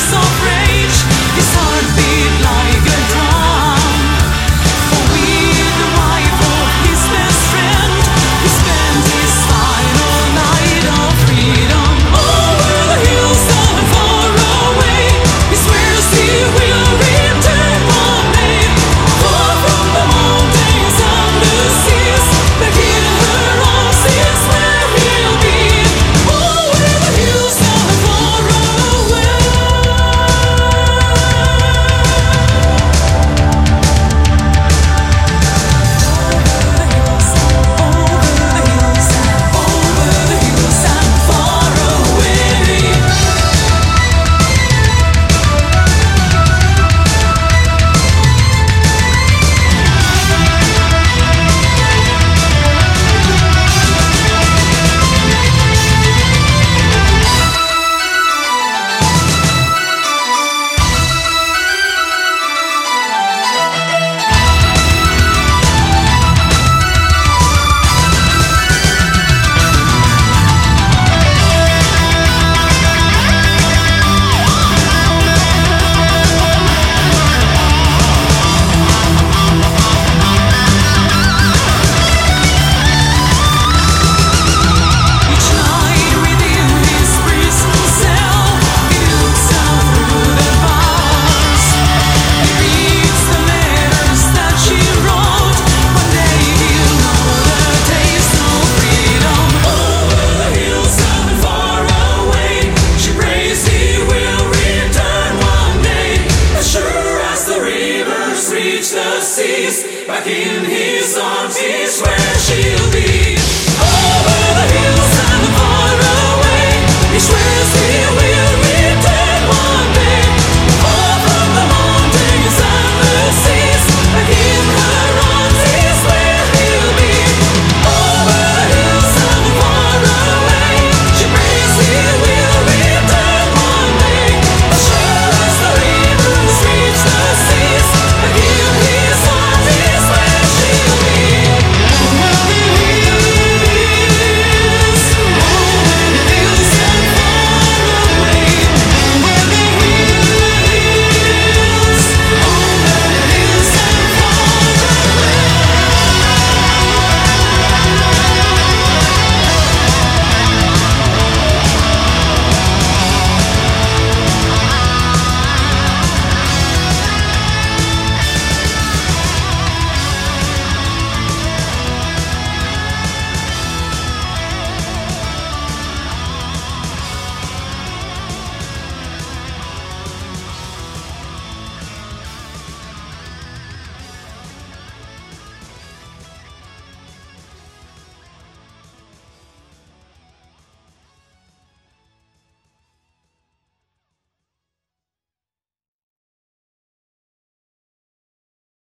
so feel here.